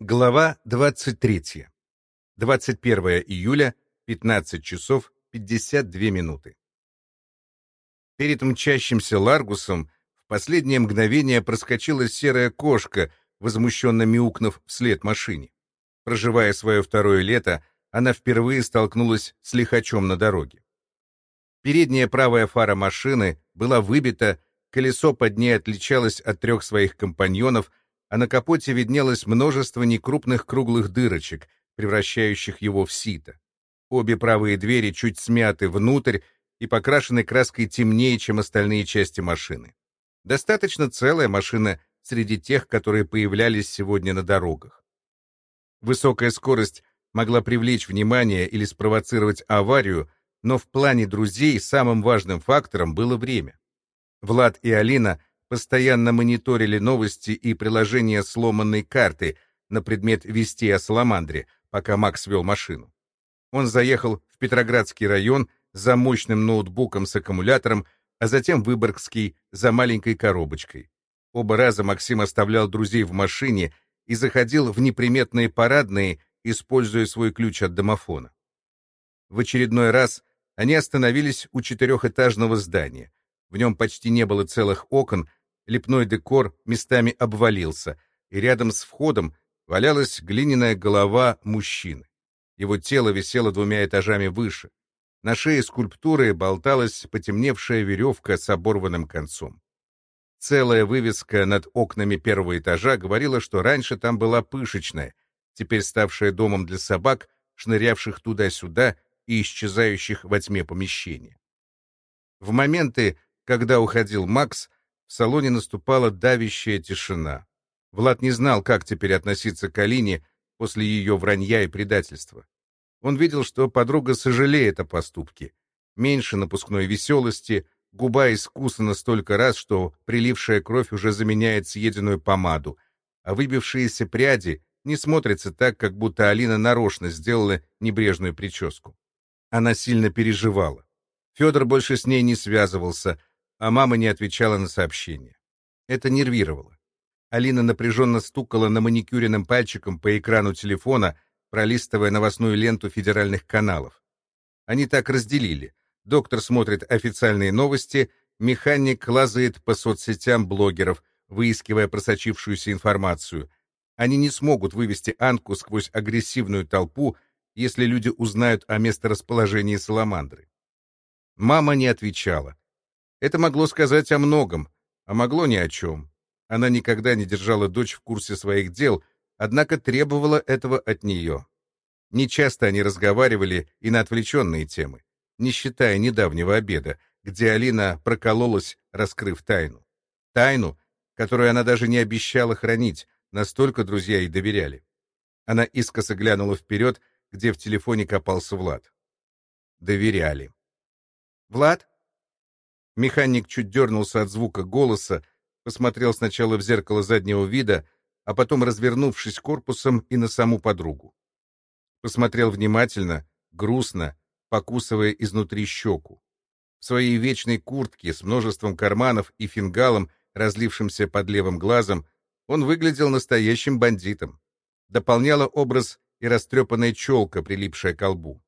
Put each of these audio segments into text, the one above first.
Глава 23. 21 июля, 15 часов 52 минуты. Перед мчащимся Ларгусом в последнее мгновение проскочила серая кошка, возмущенно мяукнув вслед машине. Проживая свое второе лето, она впервые столкнулась с лихачом на дороге. Передняя правая фара машины была выбита, колесо под ней отличалось от трех своих компаньонов — а на капоте виднелось множество некрупных круглых дырочек, превращающих его в сито. Обе правые двери чуть смяты внутрь и покрашены краской темнее, чем остальные части машины. Достаточно целая машина среди тех, которые появлялись сегодня на дорогах. Высокая скорость могла привлечь внимание или спровоцировать аварию, но в плане друзей самым важным фактором было время. Влад и Алина постоянно мониторили новости и приложение сломанной карты на предмет вести о Саламандре, пока Макс вел машину. Он заехал в Петроградский район за мощным ноутбуком с аккумулятором, а затем Выборгский за маленькой коробочкой. Оба раза Максим оставлял друзей в машине и заходил в неприметные парадные, используя свой ключ от домофона. В очередной раз они остановились у четырехэтажного здания. В нем почти не было целых окон, лепной декор местами обвалился, и рядом с входом валялась глиняная голова мужчины. Его тело висело двумя этажами выше. На шее скульптуры болталась потемневшая веревка с оборванным концом. Целая вывеска над окнами первого этажа говорила, что раньше там была пышечная, теперь ставшая домом для собак, шнырявших туда-сюда и исчезающих во тьме помещения. В моменты, когда уходил Макс, в салоне наступала давящая тишина. Влад не знал, как теперь относиться к Алине после ее вранья и предательства. Он видел, что подруга сожалеет о поступке. Меньше напускной веселости, губа искусана столько раз, что прилившая кровь уже заменяет съеденную помаду, а выбившиеся пряди не смотрятся так, как будто Алина нарочно сделала небрежную прическу. Она сильно переживала. Федор больше с ней не связывался, а мама не отвечала на сообщения. Это нервировало. Алина напряженно стукала на маникюренным пальчиком по экрану телефона, пролистывая новостную ленту федеральных каналов. Они так разделили. Доктор смотрит официальные новости, механик лазает по соцсетям блогеров, выискивая просочившуюся информацию. Они не смогут вывести Анку сквозь агрессивную толпу, если люди узнают о месторасположении Саламандры. Мама не отвечала. Это могло сказать о многом, а могло ни о чем. Она никогда не держала дочь в курсе своих дел, однако требовала этого от нее. Нечасто они разговаривали и на отвлеченные темы, не считая недавнего обеда, где Алина прокололась, раскрыв тайну. Тайну, которую она даже не обещала хранить, настолько друзья ей доверяли. Она искоса глянула вперед, где в телефоне копался Влад. Доверяли. «Влад?» Механик чуть дернулся от звука голоса, посмотрел сначала в зеркало заднего вида, а потом, развернувшись корпусом, и на саму подругу. Посмотрел внимательно, грустно, покусывая изнутри щеку. В своей вечной куртке с множеством карманов и фингалом, разлившимся под левым глазом, он выглядел настоящим бандитом. Дополняла образ и растрепанная челка, прилипшая к лбу.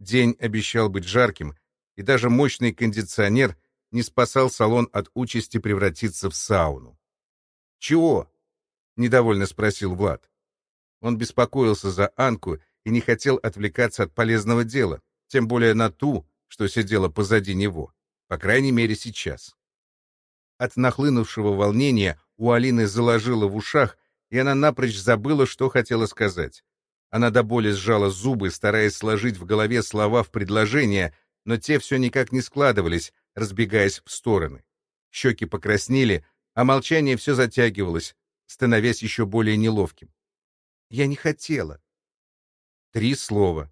День обещал быть жарким, и даже мощный кондиционер не спасал салон от участи превратиться в сауну. «Чего?» — недовольно спросил Влад. Он беспокоился за Анку и не хотел отвлекаться от полезного дела, тем более на ту, что сидела позади него, по крайней мере сейчас. От нахлынувшего волнения у Алины заложило в ушах, и она напрочь забыла, что хотела сказать. Она до боли сжала зубы, стараясь сложить в голове слова в предложение, но те все никак не складывались, разбегаясь в стороны. Щеки покраснели, а молчание все затягивалось, становясь еще более неловким. «Я не хотела». Три слова.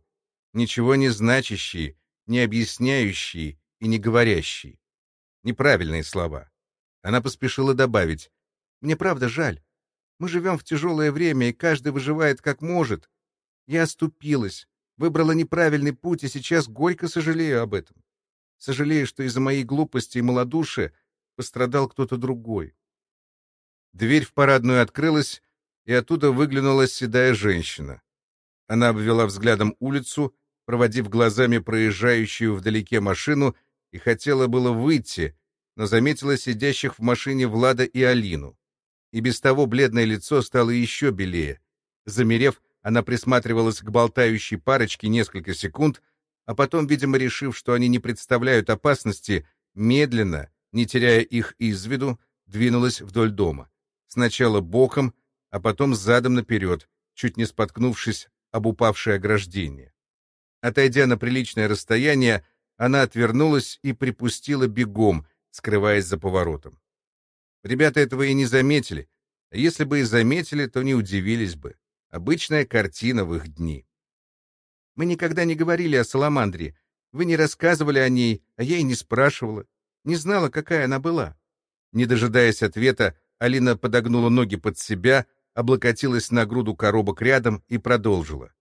Ничего не значащие, не объясняющие и не говорящие. Неправильные слова. Она поспешила добавить. «Мне правда жаль. Мы живем в тяжелое время, и каждый выживает как может. Я оступилась, выбрала неправильный путь, и сейчас горько сожалею об этом сожалея, что из-за моей глупости и малодушия пострадал кто-то другой. Дверь в парадную открылась, и оттуда выглянула седая женщина. Она обвела взглядом улицу, проводив глазами проезжающую вдалеке машину, и хотела было выйти, но заметила сидящих в машине Влада и Алину. И без того бледное лицо стало еще белее. Замерев, она присматривалась к болтающей парочке несколько секунд, а потом, видимо, решив, что они не представляют опасности, медленно, не теряя их из виду, двинулась вдоль дома. Сначала боком, а потом задом наперед, чуть не споткнувшись об упавшее ограждение. Отойдя на приличное расстояние, она отвернулась и припустила бегом, скрываясь за поворотом. Ребята этого и не заметили, а если бы и заметили, то не удивились бы. Обычная картина в их дни. Мы никогда не говорили о Саламандре. Вы не рассказывали о ней, а я и не спрашивала. Не знала, какая она была. Не дожидаясь ответа, Алина подогнула ноги под себя, облокотилась на груду коробок рядом и продолжила.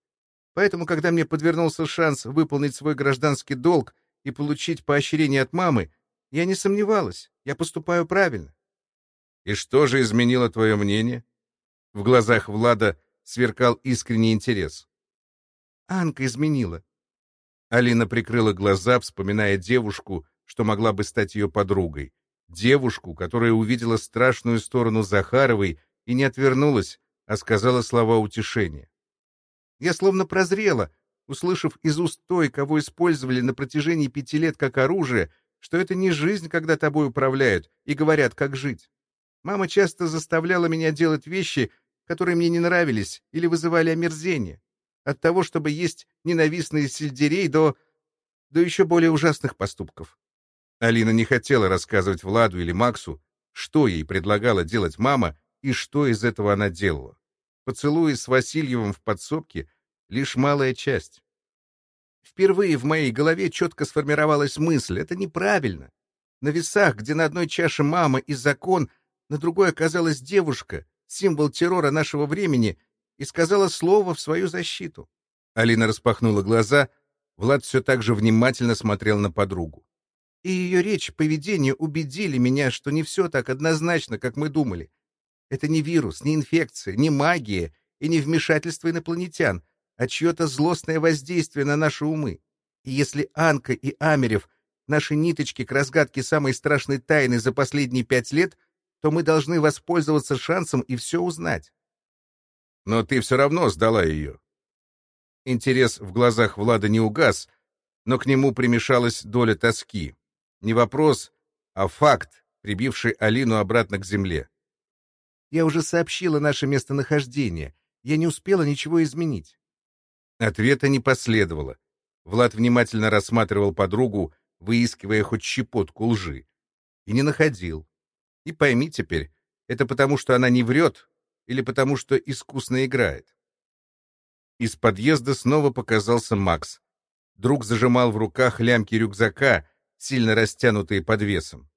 Поэтому, когда мне подвернулся шанс выполнить свой гражданский долг и получить поощрение от мамы, я не сомневалась, я поступаю правильно. И что же изменило твое мнение? В глазах Влада сверкал искренний интерес. Анка изменила. Алина прикрыла глаза, вспоминая девушку, что могла бы стать ее подругой. Девушку, которая увидела страшную сторону Захаровой и не отвернулась, а сказала слова утешения. Я словно прозрела, услышав из уст той, кого использовали на протяжении пяти лет как оружие, что это не жизнь, когда тобой управляют и говорят, как жить. Мама часто заставляла меня делать вещи, которые мне не нравились или вызывали омерзение. От того, чтобы есть ненавистные сельдерей, до... до еще более ужасных поступков. Алина не хотела рассказывать Владу или Максу, что ей предлагала делать мама и что из этого она делала. Поцелуи с Васильевым в подсобке — лишь малая часть. Впервые в моей голове четко сформировалась мысль — это неправильно. На весах, где на одной чаше мама и закон, на другой оказалась девушка, символ террора нашего времени, и сказала слово в свою защиту. Алина распахнула глаза, Влад все так же внимательно смотрел на подругу. И ее речь, поведение убедили меня, что не все так однозначно, как мы думали. Это не вирус, не инфекция, не магия и не вмешательство инопланетян, а чье-то злостное воздействие на наши умы. И если Анка и Амерев — наши ниточки к разгадке самой страшной тайны за последние пять лет, то мы должны воспользоваться шансом и все узнать. Но ты все равно сдала ее. Интерес в глазах Влада не угас, но к нему примешалась доля тоски. Не вопрос, а факт, прибивший Алину обратно к земле. Я уже сообщила наше местонахождение. Я не успела ничего изменить. Ответа не последовало. Влад внимательно рассматривал подругу, выискивая хоть щепотку лжи. И не находил. И пойми теперь, это потому, что она не врет, или потому, что искусно играет. Из подъезда снова показался Макс. Друг зажимал в руках лямки рюкзака, сильно растянутые под весом.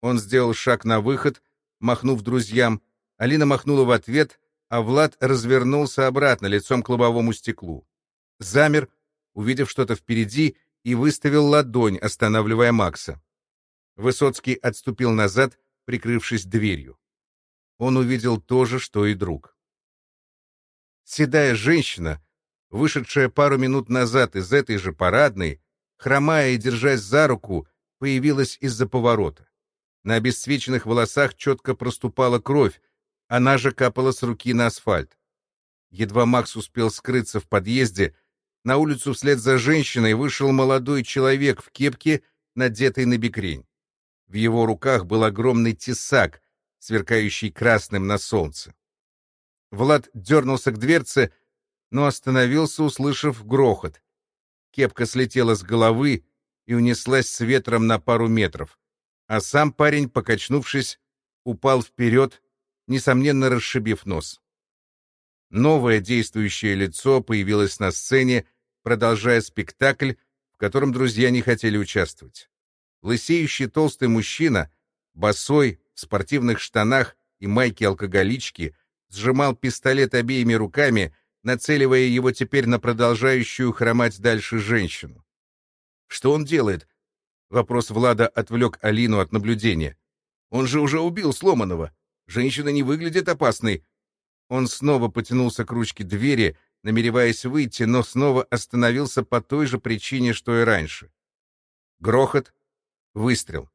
Он сделал шаг на выход, махнув друзьям, Алина махнула в ответ, а Влад развернулся обратно лицом к лобовому стеклу. Замер, увидев что-то впереди, и выставил ладонь, останавливая Макса. Высоцкий отступил назад, прикрывшись дверью. Он увидел то же, что и друг. Седая женщина, вышедшая пару минут назад из этой же парадной, хромая и держась за руку, появилась из-за поворота. На обесцвеченных волосах четко проступала кровь, она же капала с руки на асфальт. Едва Макс успел скрыться в подъезде, на улицу вслед за женщиной вышел молодой человек в кепке, надетой на бекрень. В его руках был огромный тесак, сверкающий красным на солнце. Влад дернулся к дверце, но остановился, услышав грохот. Кепка слетела с головы и унеслась с ветром на пару метров, а сам парень, покачнувшись, упал вперед несомненно расшибив нос. Новое действующее лицо появилось на сцене, продолжая спектакль, в котором друзья не хотели участвовать. Лысеющий толстый мужчина, босой, в спортивных штанах и майке алкоголички, сжимал пистолет обеими руками, нацеливая его теперь на продолжающую хромать дальше женщину. «Что он делает?» Вопрос Влада отвлек Алину от наблюдения. «Он же уже убил Сломанного!» Женщина не выглядит опасной. Он снова потянулся к ручке двери, намереваясь выйти, но снова остановился по той же причине, что и раньше. Грохот, выстрел.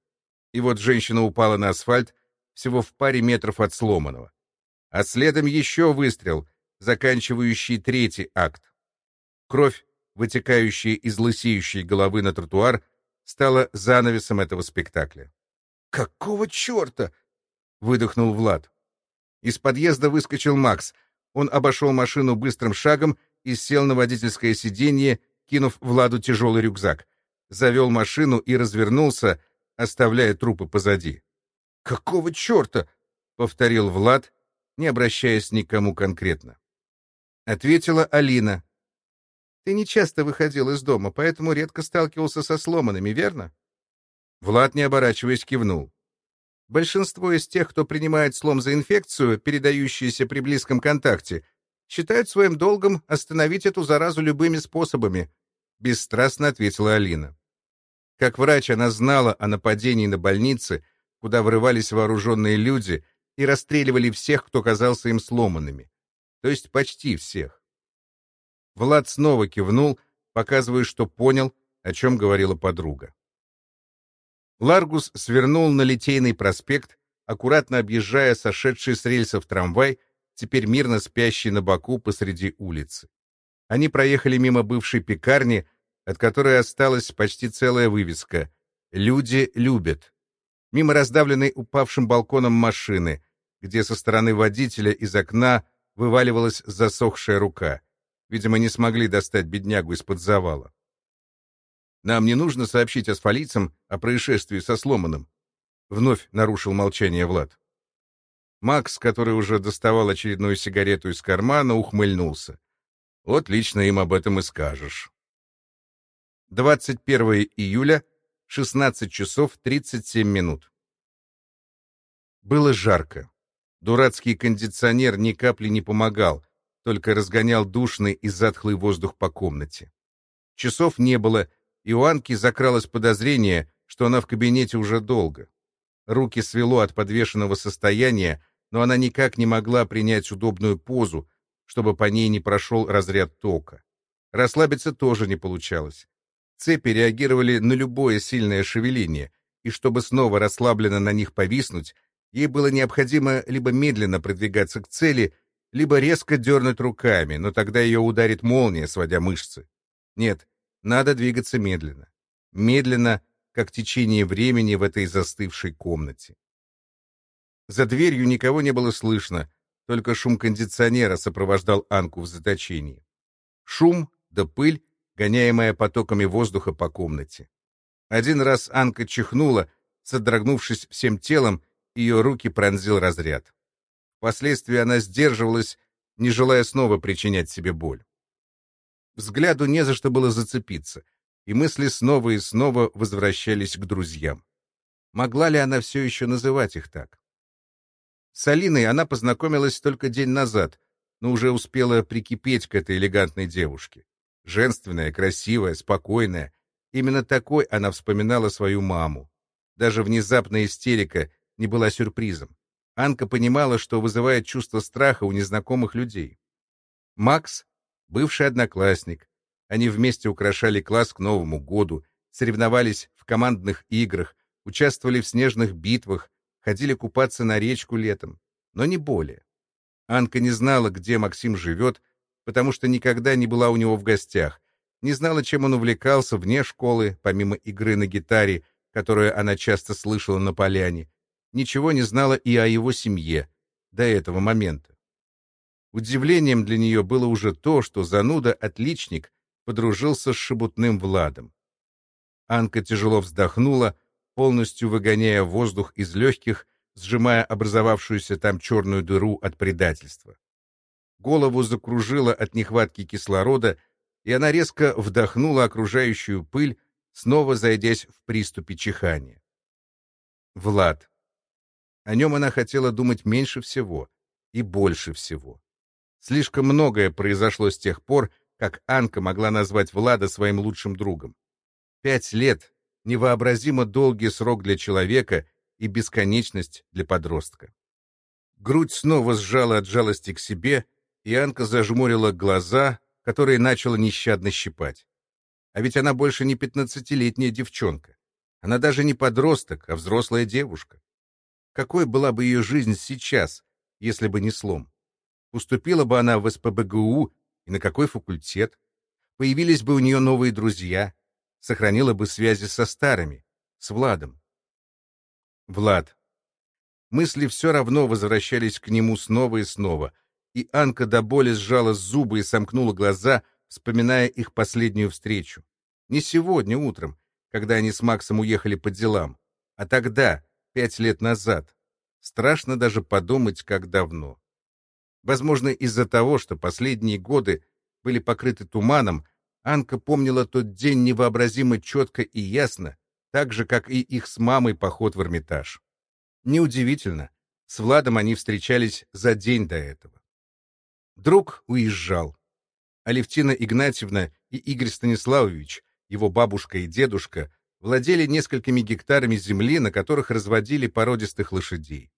И вот женщина упала на асфальт всего в паре метров от сломанного. А следом еще выстрел, заканчивающий третий акт. Кровь, вытекающая из лысеющей головы на тротуар, стала занавесом этого спектакля. «Какого черта?» — выдохнул Влад. Из подъезда выскочил Макс. Он обошел машину быстрым шагом и сел на водительское сиденье, кинув Владу тяжелый рюкзак. Завел машину и развернулся, оставляя трупы позади. «Какого черта?» — повторил Влад, не обращаясь никому конкретно. Ответила Алина. «Ты не часто выходил из дома, поэтому редко сталкивался со сломанными, верно?» Влад, не оборачиваясь, кивнул. Большинство из тех, кто принимает слом за инфекцию, передающуюся при близком контакте, считают своим долгом остановить эту заразу любыми способами, бесстрастно ответила Алина. Как врач она знала о нападении на больницы, куда врывались вооруженные люди и расстреливали всех, кто казался им сломанными. То есть почти всех. Влад снова кивнул, показывая, что понял, о чем говорила подруга. Ларгус свернул на Литейный проспект, аккуратно объезжая сошедший с рельсов трамвай, теперь мирно спящий на боку посреди улицы. Они проехали мимо бывшей пекарни, от которой осталась почти целая вывеска «Люди любят». Мимо раздавленной упавшим балконом машины, где со стороны водителя из окна вываливалась засохшая рука. Видимо, не смогли достать беднягу из-под завала. Нам не нужно сообщить асфалийцам о происшествии со сломанным. Вновь нарушил молчание Влад. Макс, который уже доставал очередную сигарету из кармана, ухмыльнулся. Вот лично им об этом и скажешь. 21 июля, 16 часов 37 минут. Было жарко. Дурацкий кондиционер ни капли не помогал, только разгонял душный и затхлый воздух по комнате. Часов не было, и у Анки закралось подозрение, что она в кабинете уже долго. Руки свело от подвешенного состояния, но она никак не могла принять удобную позу, чтобы по ней не прошел разряд тока. Расслабиться тоже не получалось. Цепи реагировали на любое сильное шевеление, и чтобы снова расслабленно на них повиснуть, ей было необходимо либо медленно продвигаться к цели, либо резко дернуть руками, но тогда ее ударит молния, сводя мышцы. Нет, надо двигаться медленно. Медленно, как течение времени в этой застывшей комнате. За дверью никого не было слышно, только шум кондиционера сопровождал Анку в заточении. Шум да пыль, гоняемая потоками воздуха по комнате. Один раз Анка чихнула, содрогнувшись всем телом, ее руки пронзил разряд. Впоследствии она сдерживалась, не желая снова причинять себе боль. Взгляду не за что было зацепиться, и мысли снова и снова возвращались к друзьям. Могла ли она все еще называть их так? С Алиной она познакомилась только день назад, но уже успела прикипеть к этой элегантной девушке. Женственная, красивая, спокойная. Именно такой она вспоминала свою маму. Даже внезапная истерика не была сюрпризом. Анка понимала, что вызывает чувство страха у незнакомых людей. Макс бывший одноклассник. Они вместе украшали класс к Новому году, соревновались в командных играх, участвовали в снежных битвах, ходили купаться на речку летом, но не более. Анка не знала, где Максим живет, потому что никогда не была у него в гостях, не знала, чем он увлекался вне школы, помимо игры на гитаре, которую она часто слышала на поляне, ничего не знала и о его семье до этого момента. Удивлением для нее было уже то, что зануда-отличник подружился с шебутным Владом. Анка тяжело вздохнула, полностью выгоняя воздух из легких, сжимая образовавшуюся там черную дыру от предательства. Голову закружило от нехватки кислорода, и она резко вдохнула окружающую пыль, снова зайдясь в приступе чихания. Влад. О нем она хотела думать меньше всего и больше всего. Слишком многое произошло с тех пор, как Анка могла назвать Влада своим лучшим другом. Пять лет — невообразимо долгий срок для человека и бесконечность для подростка. Грудь снова сжала от жалости к себе, и Анка зажмурила глаза, которые начала нещадно щипать. А ведь она больше не пятнадцатилетняя девчонка. Она даже не подросток, а взрослая девушка. Какой была бы ее жизнь сейчас, если бы не слом? Уступила бы она в СПБГУ и на какой факультет? Появились бы у нее новые друзья, сохранила бы связи со старыми, с Владом. Влад. Мысли все равно возвращались к нему снова и снова, и Анка до боли сжала зубы и сомкнула глаза, вспоминая их последнюю встречу. Не сегодня утром, когда они с Максом уехали по делам, а тогда, пять лет назад. Страшно даже подумать, как давно. Возможно, из-за того, что последние годы были покрыты туманом, Анка помнила тот день невообразимо четко и ясно, так же, как и их с мамой поход в Эрмитаж. Неудивительно, с Владом они встречались за день до этого. Друг уезжал. Алевтина Игнатьевна и Игорь Станиславович, его бабушка и дедушка, владели несколькими гектарами земли, на которых разводили породистых лошадей.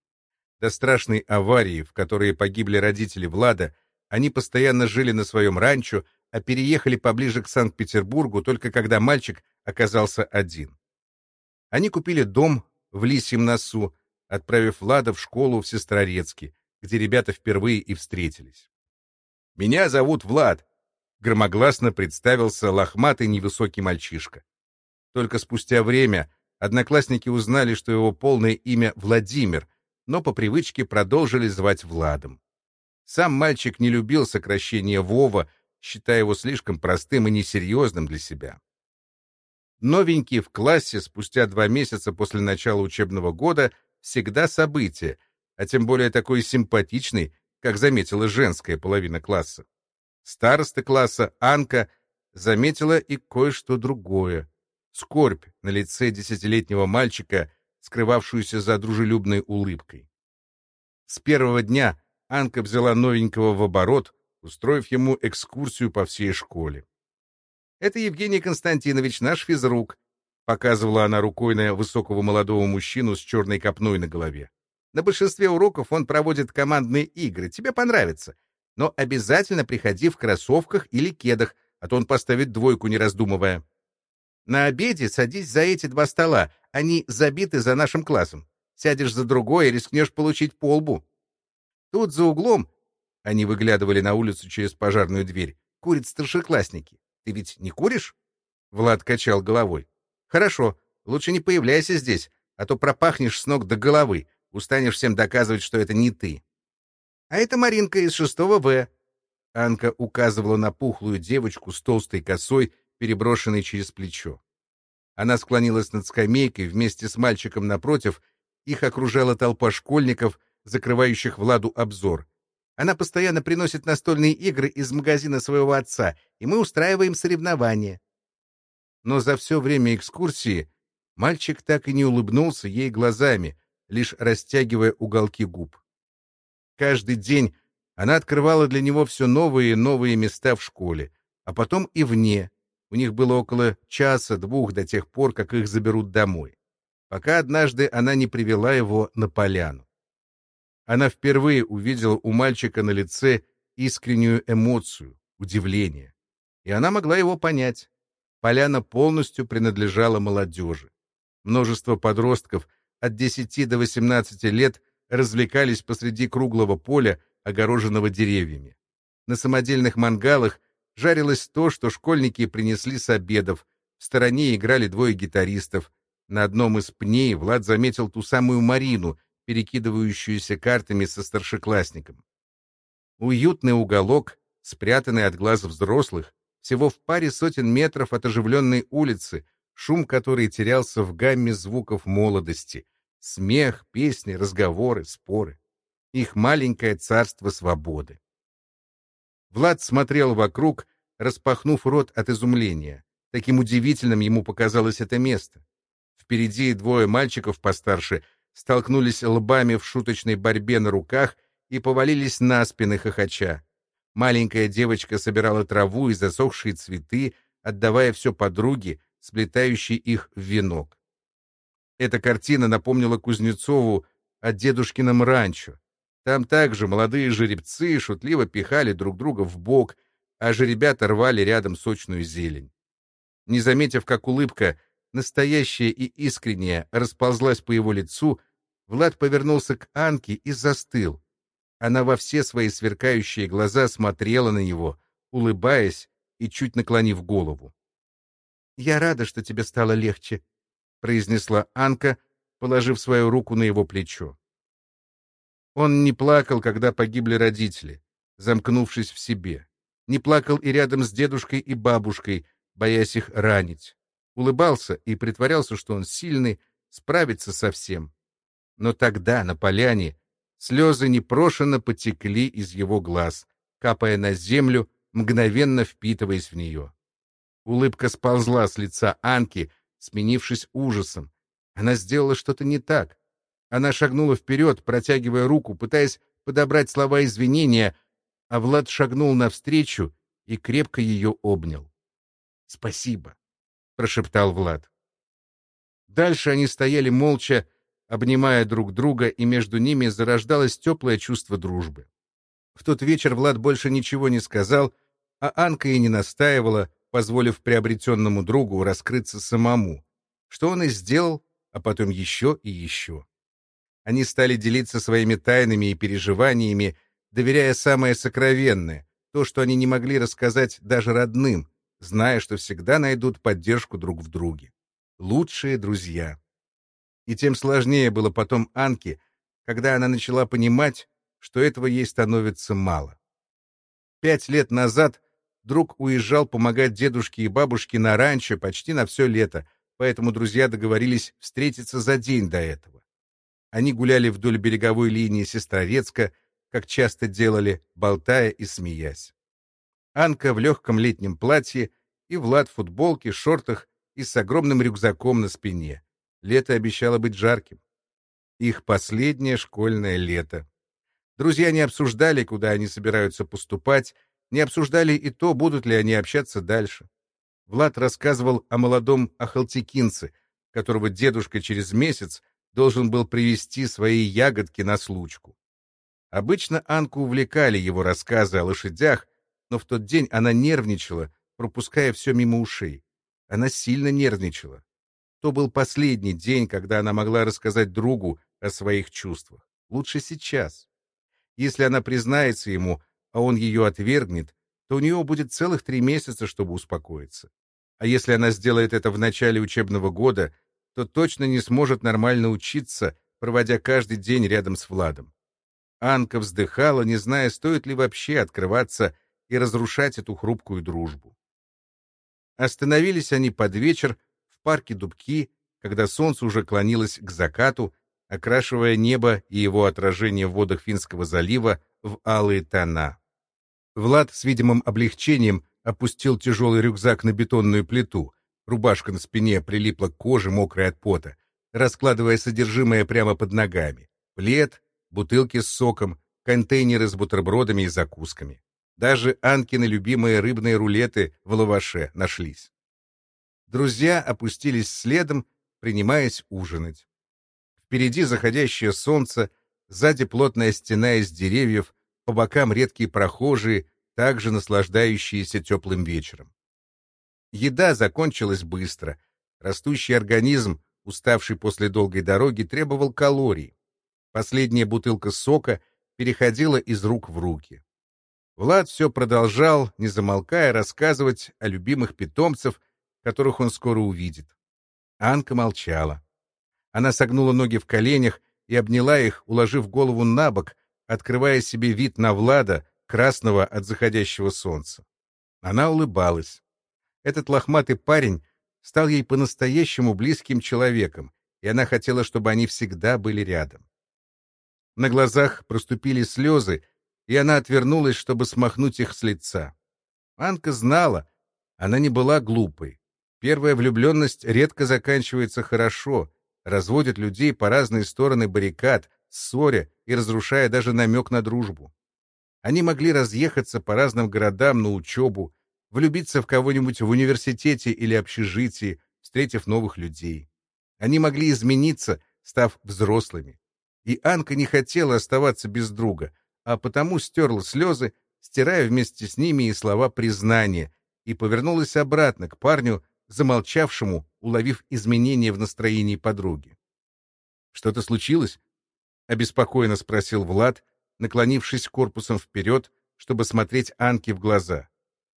До страшной аварии, в которой погибли родители Влада, они постоянно жили на своем ранчо, а переехали поближе к Санкт-Петербургу только когда мальчик оказался один. Они купили дом в Лисьем носу, отправив Влада в школу в Сестрорецке, где ребята впервые и встретились. «Меня зовут Влад», — громогласно представился лохматый невысокий мальчишка. Только спустя время одноклассники узнали, что его полное имя Владимир, но по привычке продолжили звать Владом. Сам мальчик не любил сокращение Вова, считая его слишком простым и несерьезным для себя. Новенький в классе спустя два месяца после начала учебного года всегда событие, а тем более такой симпатичный, как заметила женская половина класса. Староста класса, Анка, заметила и кое-что другое скорбь на лице десятилетнего мальчика, скрывавшуюся за дружелюбной улыбкой. С первого дня Анка взяла новенького в оборот, устроив ему экскурсию по всей школе. «Это Евгений Константинович, наш физрук», — показывала она рукой на высокого молодого мужчину с черной копной на голове. «На большинстве уроков он проводит командные игры. Тебе понравится. Но обязательно приходи в кроссовках или кедах, а то он поставит двойку, не раздумывая». На обеде садись за эти два стола, они забиты за нашим классом. Сядешь за другой и рискнешь получить полбу. Тут за углом, они выглядывали на улицу через пожарную дверь, курят старшеклассники. Ты ведь не куришь? Влад качал головой. Хорошо, лучше не появляйся здесь, а то пропахнешь с ног до головы, устанешь всем доказывать, что это не ты. А это Маринка из шестого В. Анка указывала на пухлую девочку с толстой косой переброшенный через плечо. Она склонилась над скамейкой вместе с мальчиком напротив, их окружала толпа школьников, закрывающих Владу обзор. Она постоянно приносит настольные игры из магазина своего отца, и мы устраиваем соревнования. Но за все время экскурсии мальчик так и не улыбнулся ей глазами, лишь растягивая уголки губ. Каждый день она открывала для него все новые и новые места в школе, а потом и вне, у них было около часа-двух до тех пор, как их заберут домой, пока однажды она не привела его на поляну. Она впервые увидела у мальчика на лице искреннюю эмоцию, удивление. И она могла его понять. Поляна полностью принадлежала молодежи. Множество подростков от 10 до 18 лет развлекались посреди круглого поля, огороженного деревьями. На самодельных мангалах жарилось то, что школьники принесли с обедов. В стороне играли двое гитаристов. На одном из пней Влад заметил ту самую Марину, перекидывающуюся картами со старшеклассником. Уютный уголок, спрятанный от глаз взрослых, всего в паре сотен метров от оживленной улицы, шум которой терялся в гамме звуков молодости. Смех, песни, разговоры, споры. Их маленькое царство свободы. Влад смотрел вокруг, распахнув рот от изумления. Таким удивительным ему показалось это место. Впереди двое мальчиков постарше столкнулись лбами в шуточной борьбе на руках и повалились на спины хохоча. Маленькая девочка собирала траву и засохшие цветы, отдавая все подруге, сплетающей их в венок. Эта картина напомнила Кузнецову о дедушкином ранчо. Там также молодые жеребцы шутливо пихали друг друга в бок, а жеребята рвали рядом сочную зелень. Не заметив, как улыбка, настоящая и искренняя, расползлась по его лицу, Влад повернулся к Анке и застыл. Она во все свои сверкающие глаза смотрела на него, улыбаясь и чуть наклонив голову. «Я рада, что тебе стало легче», — произнесла Анка, положив свою руку на его плечо. Он не плакал, когда погибли родители, замкнувшись в себе. Не плакал и рядом с дедушкой и бабушкой, боясь их ранить. Улыбался и притворялся, что он сильный, справится со всем. Но тогда, на поляне, слезы непрошенно потекли из его глаз, капая на землю, мгновенно впитываясь в нее. Улыбка сползла с лица Анки, сменившись ужасом. Она сделала что-то не так. Она шагнула вперед, протягивая руку, пытаясь подобрать слова извинения, а Влад шагнул навстречу и крепко ее обнял. «Спасибо», — прошептал Влад. Дальше они стояли молча, обнимая друг друга, и между ними зарождалось теплое чувство дружбы. В тот вечер Влад больше ничего не сказал, а Анка и не настаивала, позволив приобретенному другу раскрыться самому, что он и сделал, а потом еще и еще. Они стали делиться своими тайнами и переживаниями, доверяя самое сокровенное, то, что они не могли рассказать даже родным, зная, что всегда найдут поддержку друг в друге. Лучшие друзья. И тем сложнее было потом Анке, когда она начала понимать, что этого ей становится мало. Пять лет назад друг уезжал помогать дедушке и бабушке на ранчо почти на все лето, поэтому друзья договорились встретиться за день до этого. Они гуляли вдоль береговой линии Сестрорецка, как часто делали, болтая и смеясь. Анка в легком летнем платье и Влад в футболке, шортах и с огромным рюкзаком на спине. Лето обещало быть жарким. Их последнее школьное лето. Друзья не обсуждали, куда они собираются поступать, не обсуждали и то, будут ли они общаться дальше. Влад рассказывал о молодом Ахалтекинце, которого дедушка через месяц должен был привезти свои ягодки на случку. Обычно Анку увлекали его рассказы о лошадях, но в тот день она нервничала, пропуская все мимо ушей. Она сильно нервничала. То был последний день, когда она могла рассказать другу о своих чувствах. Лучше сейчас. Если она признается ему, а он ее отвергнет, то у нее будет целых три месяца, чтобы успокоиться. А если она сделает это в начале учебного года, то точно не сможет нормально учиться, проводя каждый день рядом с Владом. Анка вздыхала, не зная, стоит ли вообще открываться и разрушать эту хрупкую дружбу. Остановились они под вечер в парке Дубки, когда солнце уже клонилось к закату, окрашивая небо и его отражение в водах Финского залива в алые тона. Влад с видимым облегчением опустил тяжелый рюкзак на бетонную плиту, Рубашка на спине прилипла к коже, мокрая от пота, раскладывая содержимое прямо под ногами. Плед, бутылки с соком, контейнеры с бутербродами и закусками. Даже Анкины любимые рыбные рулеты в лаваше нашлись. Друзья опустились следом, принимаясь ужинать. Впереди заходящее солнце, сзади плотная стена из деревьев, по бокам редкие прохожие, также наслаждающиеся теплым вечером. Еда закончилась быстро. Растущий организм, уставший после долгой дороги, требовал калорий. Последняя бутылка сока переходила из рук в руки. Влад все продолжал, не замолкая, рассказывать о любимых питомцев, которых он скоро увидит. Анка молчала. Она согнула ноги в коленях и обняла их, уложив голову на бок, открывая себе вид на Влада, красного от заходящего солнца. Она улыбалась. Этот лохматый парень стал ей по-настоящему близким человеком, и она хотела, чтобы они всегда были рядом. На глазах проступили слезы, и она отвернулась, чтобы смахнуть их с лица. Анка знала, она не была глупой. Первая влюбленность редко заканчивается хорошо, разводит людей по разные стороны баррикад, ссоря и разрушая даже намек на дружбу. Они могли разъехаться по разным городам на учебу, влюбиться в кого-нибудь в университете или общежитии, встретив новых людей. Они могли измениться, став взрослыми. И Анка не хотела оставаться без друга, а потому стерла слезы, стирая вместе с ними и слова признания, и повернулась обратно к парню, замолчавшему, уловив изменения в настроении подруги. «Что-то случилось?» — обеспокоенно спросил Влад, наклонившись корпусом вперед, чтобы смотреть Анке в глаза.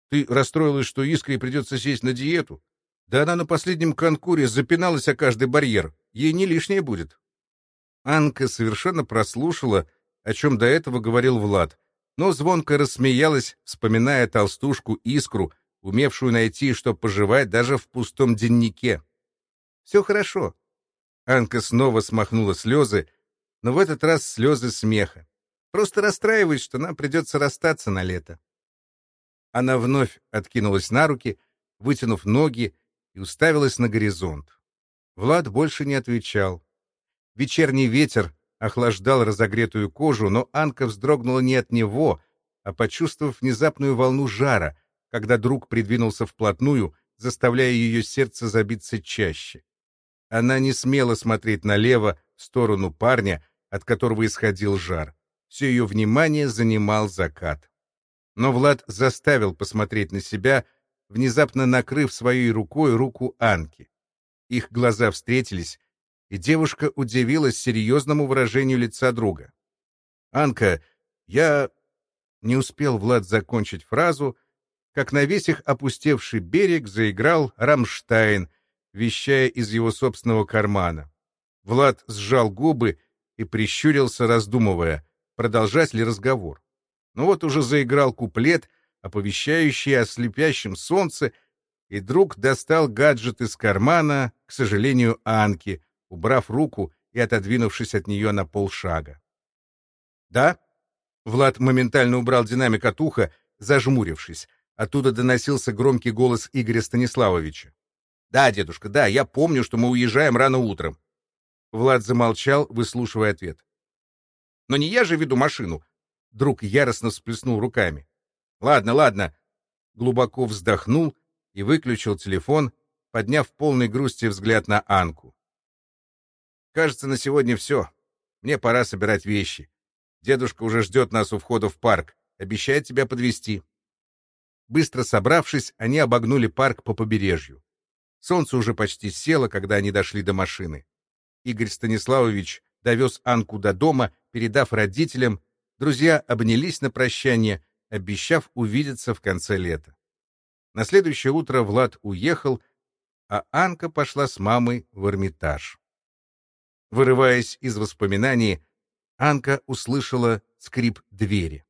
«Ты расстроилась, что Искре придется сесть на диету? Да она на последнем конкуре запиналась о каждый барьер. Ей не лишнее будет». Анка совершенно прослушала, о чем до этого говорил Влад, но звонко рассмеялась, вспоминая толстушку Искру, умевшую найти, что пожевать даже в пустом деннике. «Все хорошо». Анка снова смахнула слезы, но в этот раз слезы смеха. Просто расстраиваюсь, что нам придется расстаться на лето. Она вновь откинулась на руки, вытянув ноги, и уставилась на горизонт. Влад больше не отвечал. Вечерний ветер охлаждал разогретую кожу, но Анка вздрогнула не от него, а почувствовав внезапную волну жара, когда друг придвинулся вплотную, заставляя ее сердце забиться чаще. Она не смела смотреть налево, в сторону парня, от которого исходил жар. Все ее внимание занимал закат. Но Влад заставил посмотреть на себя, внезапно накрыв своей рукой руку Анки. Их глаза встретились, и девушка удивилась серьезному выражению лица друга. «Анка, я...» Не успел Влад закончить фразу, как на весь их опустевший берег заиграл Рамштайн, вещая из его собственного кармана. Влад сжал губы и прищурился, раздумывая, продолжать ли разговор. Но вот уже заиграл куплет, оповещающий о слепящем солнце, и друг достал гаджет из кармана, к сожалению, Анки, убрав руку и отодвинувшись от нее на полшага. «Да?» Влад моментально убрал динамик от уха, зажмурившись. Оттуда доносился громкий голос Игоря Станиславовича. «Да, дедушка, да, я помню, что мы уезжаем рано утром». Влад замолчал, выслушивая ответ. «Но не я же веду машину!» Друг яростно всплеснул руками. «Ладно, ладно!» Глубоко вздохнул и выключил телефон, подняв полный грусти взгляд на Анку. «Кажется, на сегодня все. Мне пора собирать вещи. Дедушка уже ждет нас у входа в парк. Обещает тебя подвести. Быстро собравшись, они обогнули парк по побережью. Солнце уже почти село, когда они дошли до машины. Игорь Станиславович довез Анку до дома, передав родителям. Друзья обнялись на прощание, обещав увидеться в конце лета. На следующее утро Влад уехал, а Анка пошла с мамой в Эрмитаж. Вырываясь из воспоминаний, Анка услышала скрип двери.